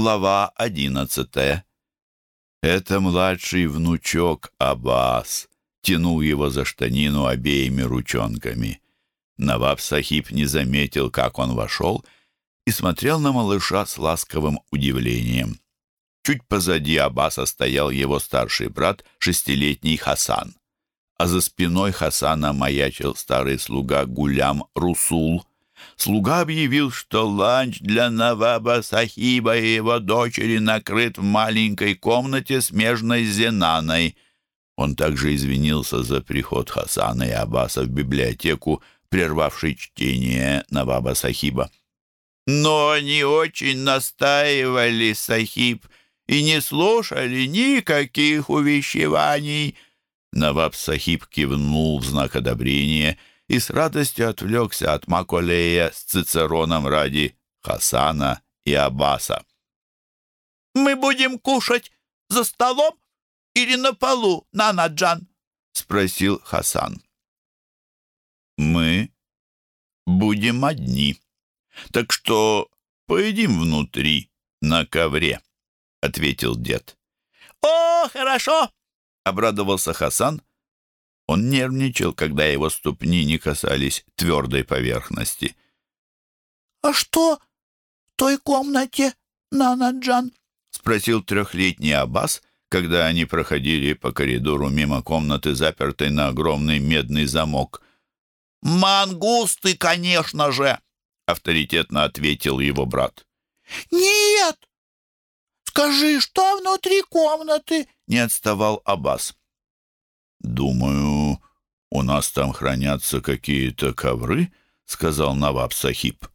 Глава одиннадцатая. Это младший внучок Аббас тянул его за штанину обеими ручонками. Наваб Сахиб не заметил, как он вошел, и смотрел на малыша с ласковым удивлением. Чуть позади Аббаса стоял его старший брат, шестилетний Хасан. А за спиной Хасана маячил старый слуга Гулям Русул. Слуга объявил, что ланч для Наваба Сахиба и его дочери накрыт в маленькой комнате, смежной с Зенаной. Он также извинился за приход Хасана и Аббаса в библиотеку, прервавший чтение Наваба Сахиба. «Но они очень настаивали, Сахиб», и не слушали никаких увещеваний». Наваб Сахиб кивнул в знак одобрения и с радостью отвлекся от Маколея с Цицероном ради Хасана и Аббаса. «Мы будем кушать за столом или на полу, Нанаджан?» — спросил Хасан. «Мы будем одни, так что поедим внутри, на ковре». — ответил дед. «О, хорошо!» — обрадовался Хасан. Он нервничал, когда его ступни не касались твердой поверхности. «А что в той комнате, Нанаджан?» — спросил трехлетний Аббас, когда они проходили по коридору мимо комнаты, запертой на огромный медный замок. «Мангусты, конечно же!» — авторитетно ответил его брат. «Нет, «Скажи, что внутри комнаты?» — не отставал Аббас. «Думаю, у нас там хранятся какие-то ковры», — сказал Наваб Сахиб.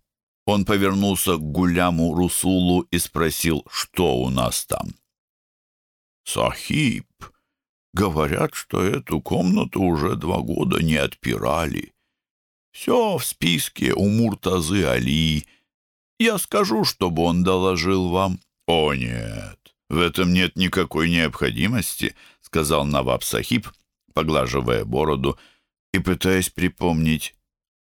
Он повернулся к Гуляму Русулу и спросил, что у нас там. «Сахиб, говорят, что эту комнату уже два года не отпирали. Все в списке у Муртазы Али. Я скажу, чтобы он доложил вам». «О, нет, в этом нет никакой необходимости», — сказал Наваб Сахиб, поглаживая бороду и пытаясь припомнить,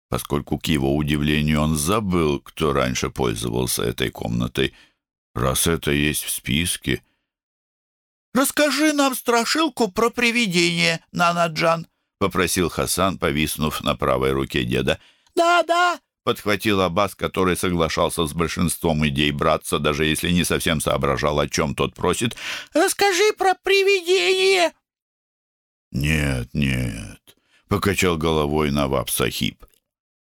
поскольку к его удивлению он забыл, кто раньше пользовался этой комнатой. «Раз это есть в списке...» «Расскажи нам страшилку про привидение, Нанаджан», — попросил Хасан, повиснув на правой руке деда. «Да-да», подхватил Аббас, который соглашался с большинством идей братца, даже если не совсем соображал, о чем тот просит. «Расскажи про привидение!» «Нет, нет», — покачал головой Наваб Сахиб.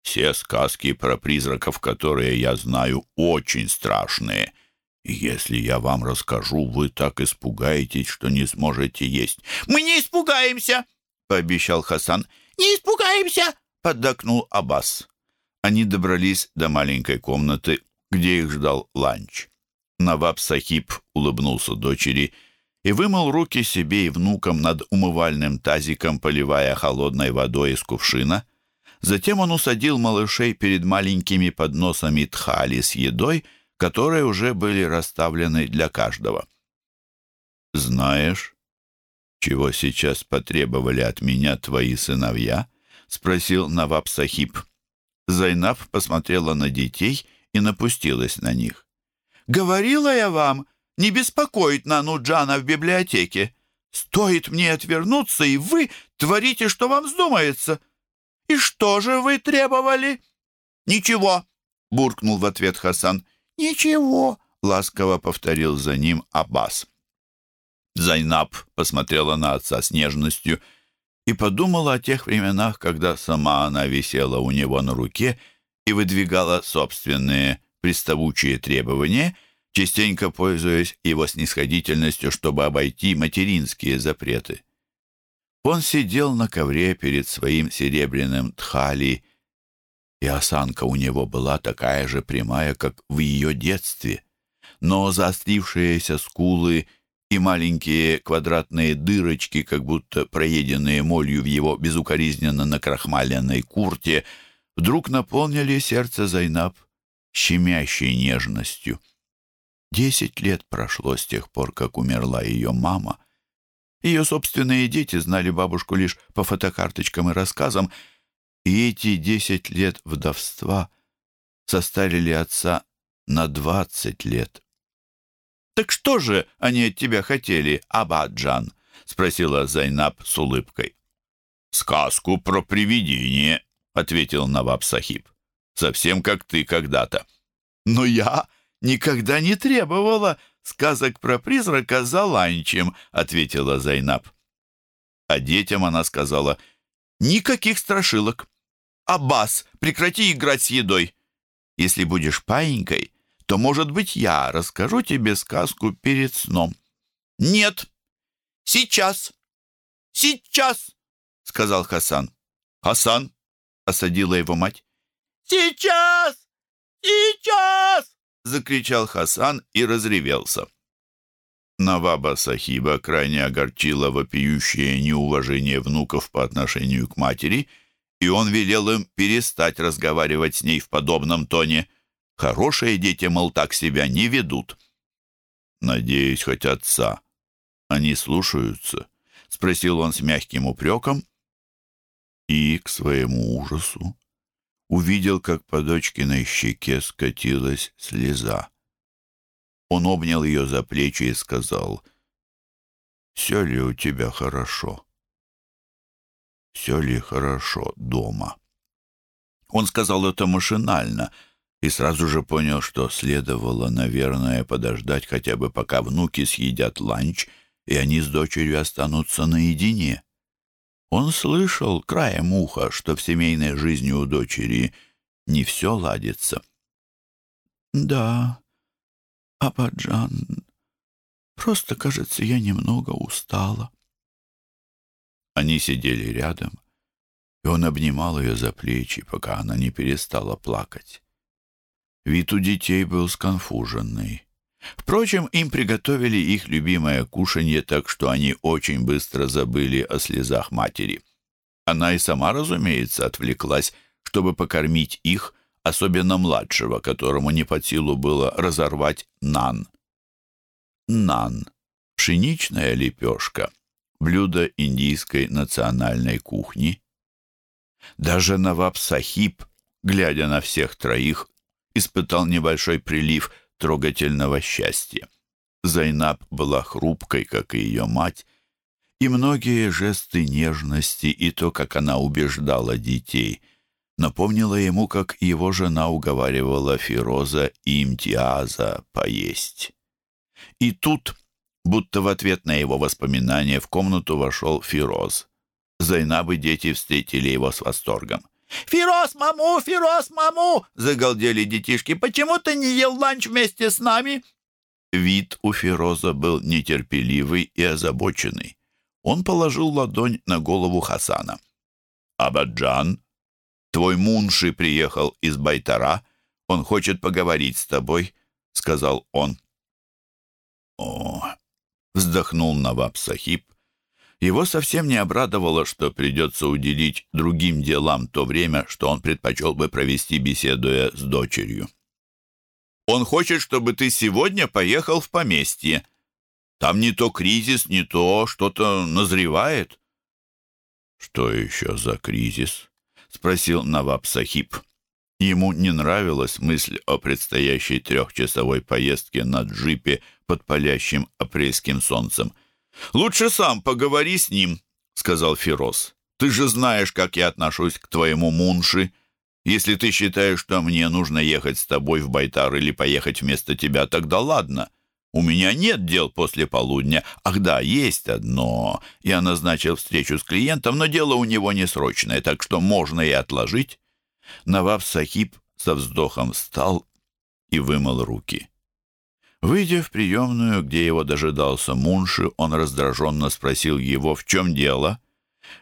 «Все сказки про призраков, которые я знаю, очень страшные. Если я вам расскажу, вы так испугаетесь, что не сможете есть». «Мы не испугаемся!» — пообещал Хасан. «Не испугаемся!» — поддакнул Аббас. Они добрались до маленькой комнаты, где их ждал ланч. Наваб Сахиб улыбнулся дочери и вымыл руки себе и внукам над умывальным тазиком, поливая холодной водой из кувшина. Затем он усадил малышей перед маленькими подносами тхали с едой, которые уже были расставлены для каждого. «Знаешь, чего сейчас потребовали от меня твои сыновья?» — спросил Наваб Сахиб. Зайнаб посмотрела на детей и напустилась на них. «Говорила я вам не беспокоить Нану Джана в библиотеке. Стоит мне отвернуться, и вы творите, что вам вздумается. И что же вы требовали?» «Ничего», — буркнул в ответ Хасан. «Ничего», — ласково повторил за ним Аббас. Зайнаб посмотрела на отца с нежностью — и подумала о тех временах, когда сама она висела у него на руке и выдвигала собственные приставучие требования, частенько пользуясь его снисходительностью, чтобы обойти материнские запреты. Он сидел на ковре перед своим серебряным тхали, и осанка у него была такая же прямая, как в ее детстве, но заострившиеся скулы — и маленькие квадратные дырочки, как будто проеденные молью в его безукоризненно накрахмаленной курте, вдруг наполнили сердце Зайнаб щемящей нежностью. Десять лет прошло с тех пор, как умерла ее мама. Ее собственные дети знали бабушку лишь по фотокарточкам и рассказам, и эти десять лет вдовства состарили отца на двадцать лет. «Так что же они от тебя хотели, Абба-джан?» — спросила Зайнаб с улыбкой. «Сказку про привидение», — ответил Наваб Сахиб. «Совсем как ты когда-то». «Но я никогда не требовала сказок про призрака за ланчем», — ответила Зайнаб. А детям она сказала, «Никаких страшилок. Аббас, прекрати играть с едой. Если будешь паинькой, то, может быть, я расскажу тебе сказку перед сном». «Нет, сейчас, сейчас», — сказал Хасан. «Хасан!» — осадила его мать. «Сейчас! Сейчас!» — закричал Хасан и разревелся. Наваба Сахиба крайне огорчила вопиющее неуважение внуков по отношению к матери, и он велел им перестать разговаривать с ней в подобном тоне. Хорошие дети, мол, так себя не ведут. «Надеюсь, хоть отца. Они слушаются?» — спросил он с мягким упреком. И, к своему ужасу, увидел, как по дочкиной щеке скатилась слеза. Он обнял ее за плечи и сказал, «Все ли у тебя хорошо? Все ли хорошо дома?» Он сказал это машинально и сразу же понял, что следовало, наверное, подождать хотя бы пока внуки съедят ланч, и они с дочерью останутся наедине. Он слышал краем уха, что в семейной жизни у дочери не все ладится. «Да, Абаджан, просто, кажется, я немного устала». Они сидели рядом, и он обнимал ее за плечи, пока она не перестала плакать. Вид у детей был сконфуженный. Впрочем, им приготовили их любимое кушанье, так что они очень быстро забыли о слезах матери. Она и сама, разумеется, отвлеклась, чтобы покормить их, особенно младшего, которому не под силу было разорвать нан. Нан — пшеничная лепешка, блюдо индийской национальной кухни. Даже Наваб Сахиб, глядя на всех троих, испытал небольшой прилив – трогательного счастья. Зайнаб была хрупкой, как и ее мать, и многие жесты нежности и то, как она убеждала детей, напомнило ему, как его жена уговаривала Фироза и Имтиаза поесть. И тут, будто в ответ на его воспоминания, в комнату вошел Фироз. Зайнаб и дети встретили его с восторгом. «Фироз-маму! Фироз-маму!» — загалдели детишки. «Почему ты не ел ланч вместе с нами?» Вид у Фироза был нетерпеливый и озабоченный. Он положил ладонь на голову Хасана. «Абаджан, твой мунши приехал из Байтара. Он хочет поговорить с тобой», — сказал он. «О!» — вздохнул Наваб Сахиб его совсем не обрадовало, что придется уделить другим делам то время, что он предпочел бы провести, беседуя с дочерью. «Он хочет, чтобы ты сегодня поехал в поместье. Там не то кризис, не то что-то назревает». «Что еще за кризис?» — спросил Наваб Сахиб. Ему не нравилась мысль о предстоящей трехчасовой поездке на джипе под палящим апрельским солнцем — «Лучше сам поговори с ним», — сказал Фироз. «Ты же знаешь, как я отношусь к твоему мунши. Если ты считаешь, что мне нужно ехать с тобой в Байтар или поехать вместо тебя, тогда ладно. У меня нет дел после полудня. Ах да, есть одно. Я назначил встречу с клиентом, но дело у него не срочное, так что можно и отложить». Наваб Сахиб со вздохом встал и вымыл руки. Выйдя в приемную, где его дожидался Мунши, он раздраженно спросил его, в чем дело.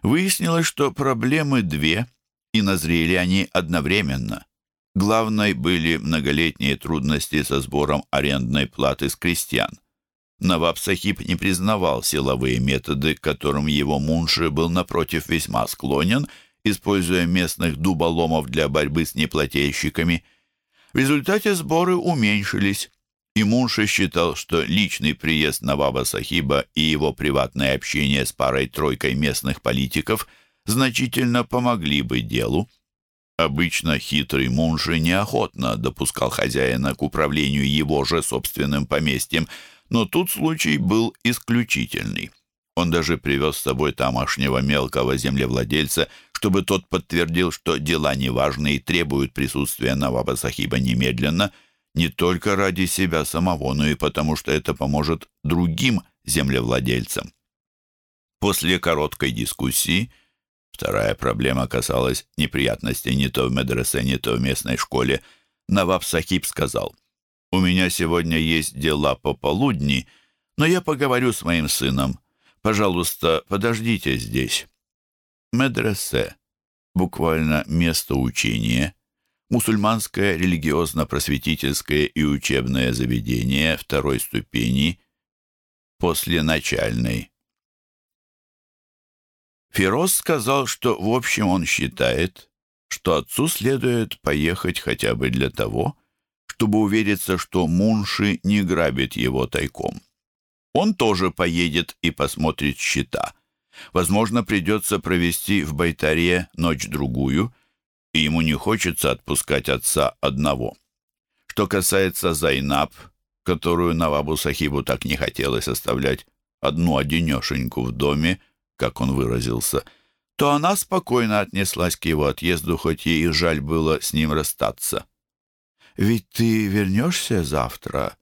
Выяснилось, что проблемы две, и назрели они одновременно. Главной были многолетние трудности со сбором арендной платы с крестьян. Наваб Сахиб не признавал силовые методы, к которым его Мунши был, напротив, весьма склонен, используя местных дуболомов для борьбы с неплательщиками. В результате сборы уменьшились. И Мунши считал, что личный приезд Наваба Сахиба и его приватное общение с парой-тройкой местных политиков значительно помогли бы делу. Обычно хитрый Мунши неохотно допускал хозяина к управлению его же собственным поместьем, Но тут случай был исключительный. Он даже привез с собой тамошнего мелкого землевладельца, чтобы тот подтвердил, что дела неважные и требуют присутствия Наваба Сахиба немедленно, не только ради себя самого, но и потому, что это поможет другим землевладельцам. После короткой дискуссии вторая проблема касалась неприятностей не то в медресе, не то в местной школе. Наваб Сахиб сказал, «У меня сегодня есть дела пополудни, но я поговорю с моим сыном. Пожалуйста, подождите здесь». Медресе, буквально место учения, мусульманское религиозно-просветительское и учебное заведение второй ступени после начальной. Фироз сказал, что в общем он считает, что отцу следует поехать хотя бы для того, чтобы увериться, что Мунши не грабит его тайком. Он тоже поедет и посмотрит счета. Возможно, придется провести в Байтаре ночь-другую, и ему не хочется отпускать отца одного. Что касается Зайнаб, которую Навабу Сахибу так не хотелось оставлять одну-одинешеньку в доме, как он выразился, то она спокойно отнеслась к его отъезду, хоть ей и жаль было с ним расстаться. «Ведь ты вернешься завтра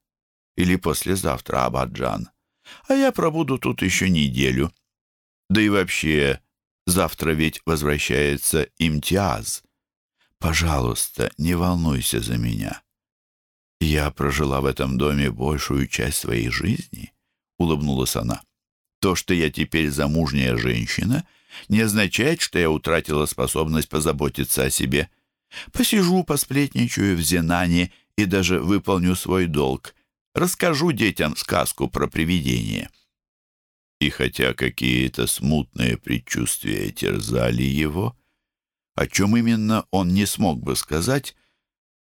или послезавтра, Абаджан?» а я пробуду тут еще неделю. Да и вообще, завтра ведь возвращается имтиаз. Пожалуйста, не волнуйся за меня. Я прожила в этом доме большую часть своей жизни, улыбнулась она. То, что я теперь замужняя женщина, не означает, что я утратила способность позаботиться о себе. Посижу, посплетничаю в Зенане и даже выполню свой долг. Расскажу детям сказку про привидение». И хотя какие-то смутные предчувствия терзали его, о чем именно он не смог бы сказать,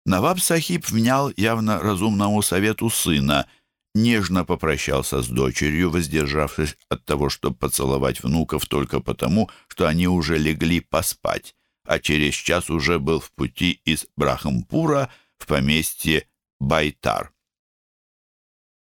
Наваб Сахиб внял явно разумному совету сына, нежно попрощался с дочерью, воздержавшись от того, чтобы поцеловать внуков только потому, что они уже легли поспать, а через час уже был в пути из Брахампура в поместье Байтар.